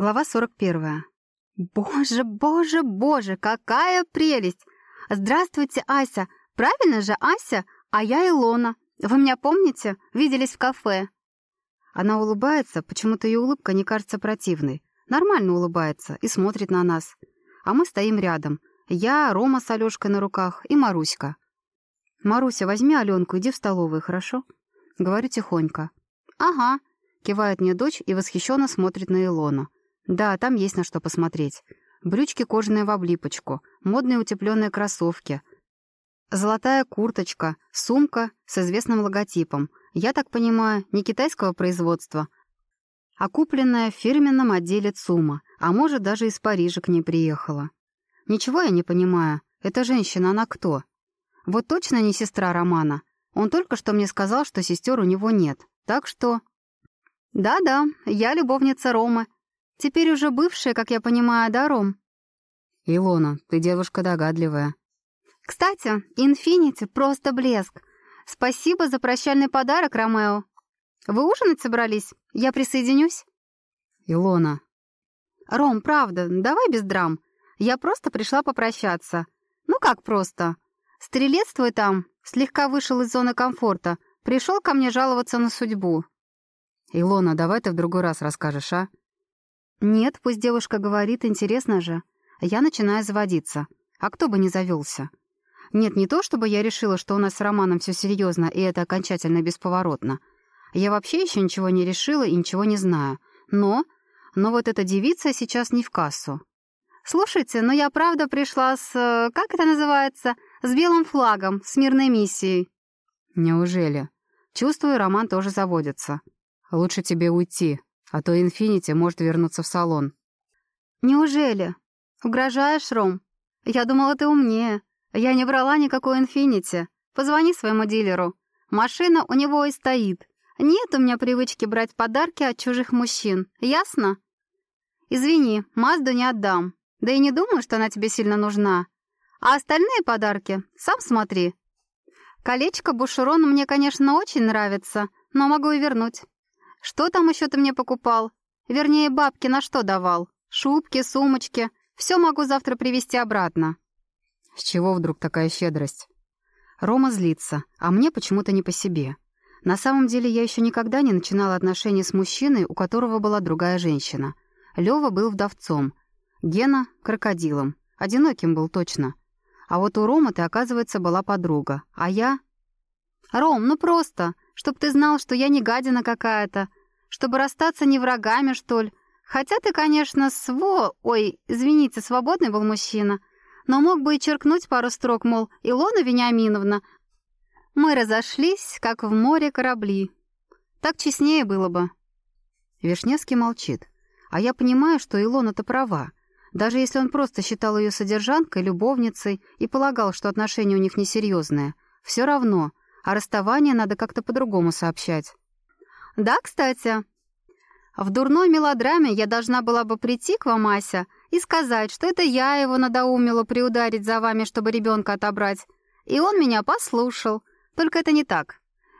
Глава 41. Боже, боже, боже, какая прелесть! Здравствуйте, Ася. Правильно же, Ася? А я Илона. Вы меня помните? Виделись в кафе. Она улыбается, почему-то ее улыбка не кажется противной. Нормально улыбается и смотрит на нас. А мы стоим рядом. Я, Рома с Алёшкой на руках и Маруська. «Маруся, возьми Аленку, иди в столовую, хорошо?» Говорю тихонько. «Ага», — кивает мне дочь и восхищенно смотрит на Илону. Да, там есть на что посмотреть. Брючки кожаные в облипочку, модные утепленные кроссовки, золотая курточка, сумка с известным логотипом. Я так понимаю, не китайского производства, а купленная в фирменном отделе ЦУМа, а может, даже из Парижа к ней приехала. Ничего я не понимаю. Эта женщина, она кто? Вот точно не сестра Романа. Он только что мне сказал, что сестер у него нет. Так что... Да-да, я любовница Ромы, Теперь уже бывшая, как я понимаю, да, Ром? Илона, ты девушка догадливая. Кстати, Инфинити — просто блеск. Спасибо за прощальный подарок, Ромео. Вы ужинать собрались? Я присоединюсь? Илона. Ром, правда, давай без драм. Я просто пришла попрощаться. Ну как просто? Стрелец твой там слегка вышел из зоны комфорта. Пришел ко мне жаловаться на судьбу. Илона, давай ты в другой раз расскажешь, а? Нет, пусть девушка говорит, интересно же. Я начинаю заводиться. А кто бы не завелся? Нет, не то, чтобы я решила, что у нас с Романом все серьезно, и это окончательно бесповоротно. Я вообще еще ничего не решила и ничего не знаю. Но... Но вот эта девица сейчас не в кассу. Слушайте, но я правда пришла с... Э, как это называется? С белым флагом, с мирной миссией. Неужели? Чувствую, Роман тоже заводится. Лучше тебе уйти, а то Инфинити может вернуться в салон. «Неужели? Угрожаешь, Ром? Я думала, ты умнее. Я не брала никакой Инфинити. Позвони своему дилеру. Машина у него и стоит. Нет у меня привычки брать подарки от чужих мужчин. Ясно? Извини, Мазду не отдам. Да и не думаю, что она тебе сильно нужна. А остальные подарки сам смотри. Колечко Бушерон мне, конечно, очень нравится, но могу и вернуть. Что там еще ты мне покупал? Вернее, бабки на что давал? Шубки, сумочки. Все могу завтра привезти обратно». «С чего вдруг такая щедрость?» Рома злится, а мне почему-то не по себе. На самом деле я еще никогда не начинала отношения с мужчиной, у которого была другая женщина. Лева был вдовцом, Гена — крокодилом. Одиноким был точно. А вот у Ромы ты, оказывается, была подруга. А я... «Ром, ну просто! Чтоб ты знал, что я не гадина какая-то. Чтобы расстаться не врагами, что ли. Хотя ты, конечно, сво... Ой, извините, свободный был мужчина. Но мог бы и черкнуть пару строк, мол, Илона Вениаминовна. Мы разошлись, как в море корабли. Так честнее было бы. Вишневский молчит. А я понимаю, что Илона-то права. Даже если он просто считал ее содержанкой, любовницей и полагал, что отношения у них несерьезные, все равно а расставание надо как-то по-другому сообщать. «Да, кстати. В дурной мелодраме я должна была бы прийти к вам, Ася, и сказать, что это я его надоумила приударить за вами, чтобы ребенка отобрать. И он меня послушал. Только это не так.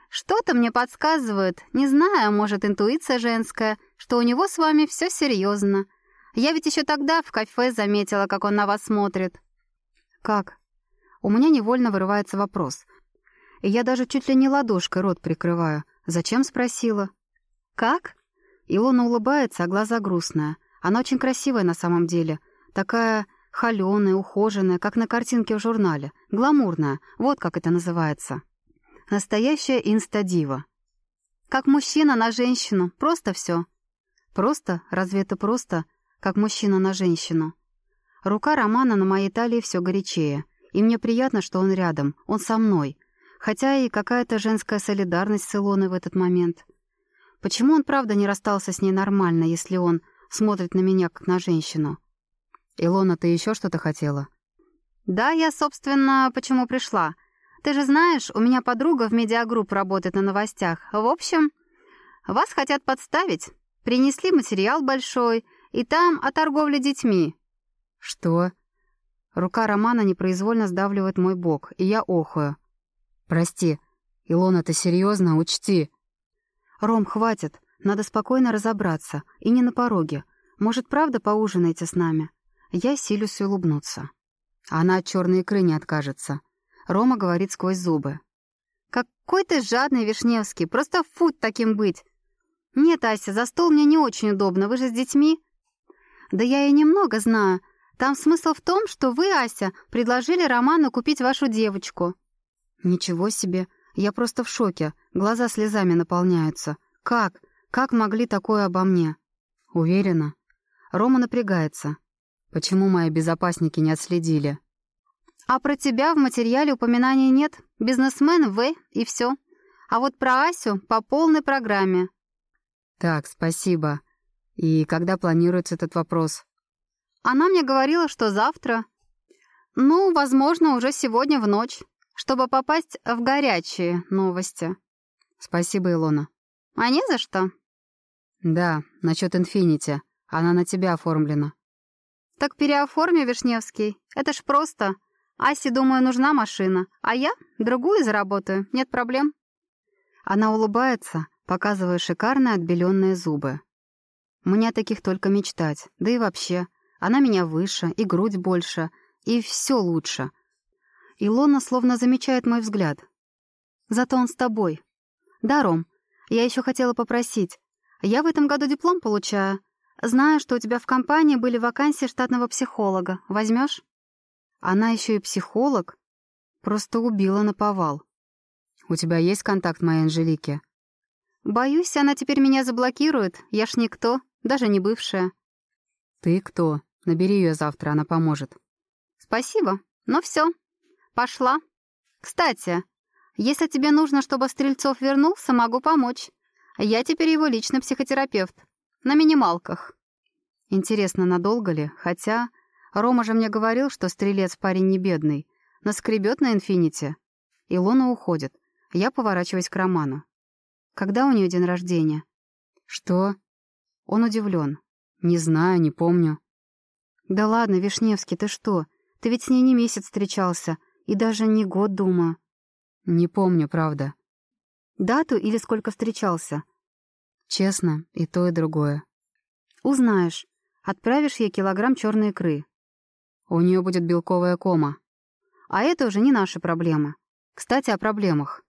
Что-то мне подсказывает, не знаю, может, интуиция женская, что у него с вами все серьезно. Я ведь еще тогда в кафе заметила, как он на вас смотрит». «Как?» У меня невольно вырывается вопрос — я даже чуть ли не ладошкой рот прикрываю. Зачем спросила? «Как?» Илона улыбается, а глаза грустная. Она очень красивая на самом деле. Такая холеная, ухоженная, как на картинке в журнале. Гламурная, вот как это называется. Настоящая инстадива. Как мужчина на женщину, просто все. Просто? Разве это просто? Как мужчина на женщину. Рука Романа на моей талии все горячее. И мне приятно, что он рядом, он со мной хотя и какая-то женская солидарность с Илоной в этот момент. Почему он правда не расстался с ней нормально, если он смотрит на меня как на женщину? Илона, ты еще что-то хотела? Да, я, собственно, почему пришла. Ты же знаешь, у меня подруга в медиагрупп работает на новостях. В общем, вас хотят подставить. Принесли материал большой, и там о торговле детьми. Что? Рука Романа непроизвольно сдавливает мой бок, и я охую. «Прости. Илона, ты серьезно? Учти». «Ром, хватит. Надо спокойно разобраться. И не на пороге. Может, правда поужинаете с нами? Я силюсь улыбнуться. Она от черной икры не откажется. Рома говорит сквозь зубы. «Какой ты жадный, Вишневский! Просто фут таким быть! Нет, Ася, за стол мне не очень удобно, вы же с детьми». «Да я и немного знаю. Там смысл в том, что вы, Ася, предложили Роману купить вашу девочку». «Ничего себе! Я просто в шоке. Глаза слезами наполняются. Как? Как могли такое обо мне?» «Уверена?» Рома напрягается. «Почему мои безопасники не отследили?» «А про тебя в материале упоминаний нет. Бизнесмен В и все. А вот про Асю по полной программе». «Так, спасибо. И когда планируется этот вопрос?» «Она мне говорила, что завтра. Ну, возможно, уже сегодня в ночь, чтобы попасть в горячие новости». «Спасибо, Илона». «А не за что?» «Да, насчет Инфинити. Она на тебя оформлена». «Так переоформи, Вишневский. Это ж просто. Асе, думаю, нужна машина, а я другую заработаю. Нет проблем». Она улыбается, показывая шикарные отбеленные зубы. Мне таких только мечтать. Да и вообще, она меня выше, и грудь больше, и все лучше. Илона словно замечает мой взгляд. «Зато он с тобой». «Да, Ром, я еще хотела попросить. Я в этом году диплом получаю. Знаю, что у тебя в компании были вакансии штатного психолога. Возьмешь? Она еще и психолог? Просто убила на повал. У тебя есть контакт моей Анжелики? Боюсь, она теперь меня заблокирует. Я ж никто, даже не бывшая. Ты кто? Набери ее завтра, она поможет. Спасибо. Ну все, пошла. Кстати, если тебе нужно, чтобы Стрельцов вернулся, могу помочь. Я теперь его личный психотерапевт. На минималках. Интересно, надолго ли? Хотя... Рома же мне говорил, что стрелец парень не бедный. Наскребет на инфинити. Илона уходит. Я поворачиваюсь к Роману. Когда у нее день рождения? Что? Он удивлен. Не знаю, не помню. Да ладно, Вишневский, ты что? Ты ведь с ней не месяц встречался. И даже не год, думаю. Не помню, правда. Дату или сколько встречался? Честно, и то, и другое. Узнаешь. Отправишь ей килограмм черной икры. У нее будет белковая кома. А это уже не наша проблема. Кстати, о проблемах.